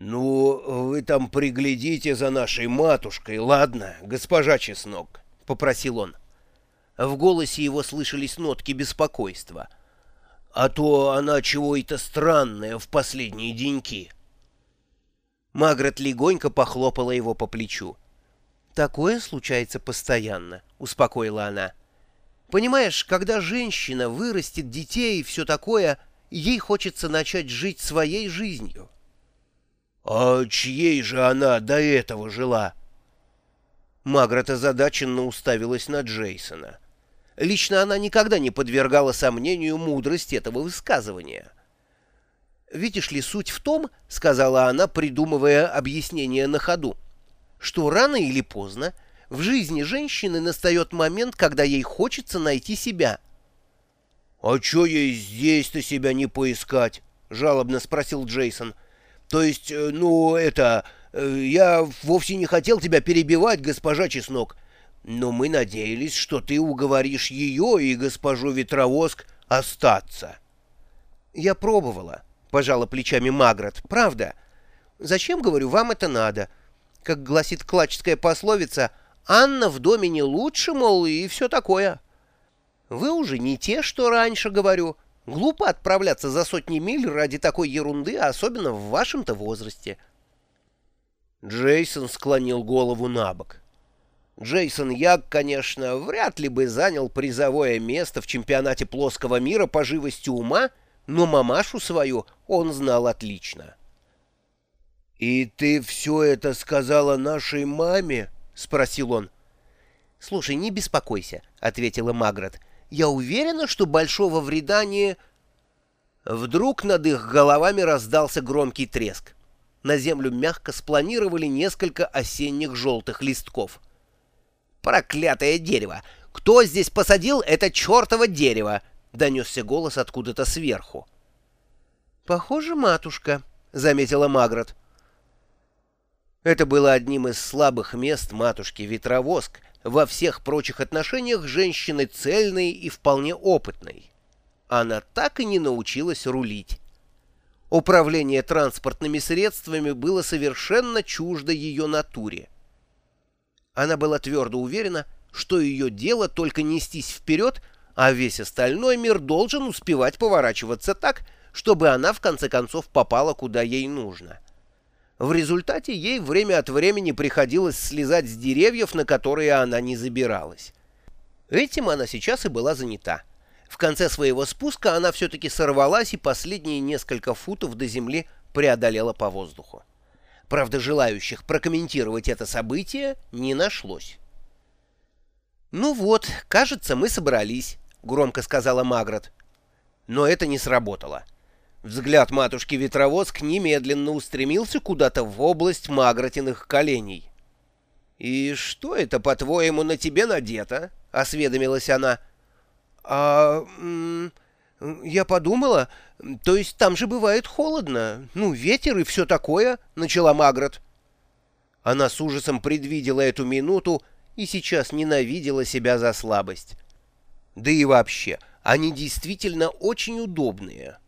«Ну, вы там приглядите за нашей матушкой, ладно, госпожа Чеснок?» — попросил он. В голосе его слышались нотки беспокойства. «А то она чего-то странная в последние деньки». Магрот легонько похлопала его по плечу. «Такое случается постоянно», — успокоила она. «Понимаешь, когда женщина вырастет детей и все такое, ей хочется начать жить своей жизнью». «А чьей же она до этого жила?» Магрот озадаченно уставилась на Джейсона. Лично она никогда не подвергала сомнению мудрость этого высказывания. «Видишь ли, суть в том, — сказала она, придумывая объяснение на ходу, — что рано или поздно в жизни женщины настает момент, когда ей хочется найти себя». «А чё ей здесь-то себя не поискать?» — жалобно спросил Джейсон. — то есть, э, ну, это... Э, я вовсе не хотел тебя перебивать, госпожа Чеснок, но мы надеялись, что ты уговоришь ее и госпожу Ветровоск остаться. Я пробовала, — пожала плечами Магрот, — правда. Зачем, говорю, вам это надо? Как гласит клачская пословица, Анна в доме не лучше, мол, и все такое. Вы уже не те, что раньше, говорю, — Глупо отправляться за сотни миль ради такой ерунды, особенно в вашем-то возрасте. Джейсон склонил голову на бок. Джейсон Яг, конечно, вряд ли бы занял призовое место в чемпионате плоского мира по живости ума, но мамашу свою он знал отлично. «И ты все это сказала нашей маме?» — спросил он. «Слушай, не беспокойся», — ответила Магрот. Я уверена, что большого вреда не...» Вдруг над их головами раздался громкий треск. На землю мягко спланировали несколько осенних желтых листков. «Проклятое дерево! Кто здесь посадил это чертово дерево?» — донесся голос откуда-то сверху. «Похоже, матушка», — заметила Магрот. Это было одним из слабых мест матушки Ветровоск, во всех прочих отношениях женщины цельной и вполне опытной. Она так и не научилась рулить. Управление транспортными средствами было совершенно чуждо ее натуре. Она была твердо уверена, что ее дело только нестись вперед, а весь остальной мир должен успевать поворачиваться так, чтобы она в конце концов попала куда ей нужно. В результате ей время от времени приходилось слезать с деревьев, на которые она не забиралась. Этим она сейчас и была занята. В конце своего спуска она все-таки сорвалась и последние несколько футов до земли преодолела по воздуху. Правда, желающих прокомментировать это событие не нашлось. «Ну вот, кажется, мы собрались», — громко сказала Магрот. Но это не сработало. Взгляд матушки-ветровозк немедленно устремился куда-то в область магротиных коленей. «И что это, по-твоему, на тебе надето?» — осведомилась она. «А... я подумала, то есть там же бывает холодно, ну, ветер и все такое», — начала Магрот. Она с ужасом предвидела эту минуту и сейчас ненавидела себя за слабость. Да и вообще, они действительно очень удобные.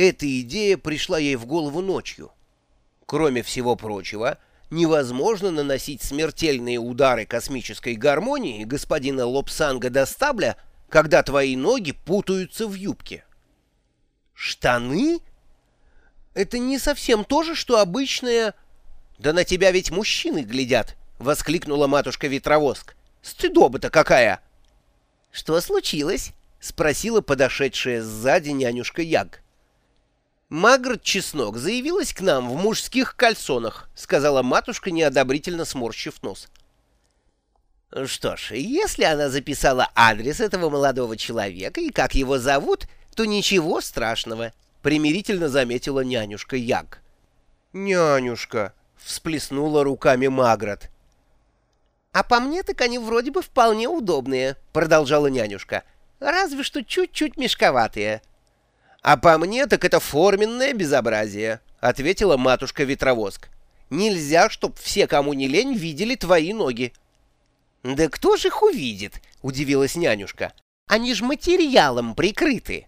Эта идея пришла ей в голову ночью. Кроме всего прочего, невозможно наносить смертельные удары космической гармонии господина Лобсанга до стабля, когда твои ноги путаются в юбке. Штаны? Это не совсем то же, что обычное... Да на тебя ведь мужчины глядят, — воскликнула матушка-ветровоск. Стыдоба-то какая! Что случилось? — спросила подошедшая сзади нянюшка Яг. «Магрот Чеснок заявилась к нам в мужских кальсонах», — сказала матушка, неодобрительно сморщив нос. «Что ж, если она записала адрес этого молодого человека и как его зовут, то ничего страшного», — примирительно заметила нянюшка Яг. «Нянюшка», — всплеснула руками Магрот. «А по мне так они вроде бы вполне удобные», — продолжала нянюшка. «Разве что чуть-чуть мешковатые». «А по мне так это форменное безобразие», — ответила матушка-ветровоск. «Нельзя, чтоб все, кому не лень, видели твои ноги». «Да кто же их увидит?» — удивилась нянюшка. «Они ж материалом прикрыты».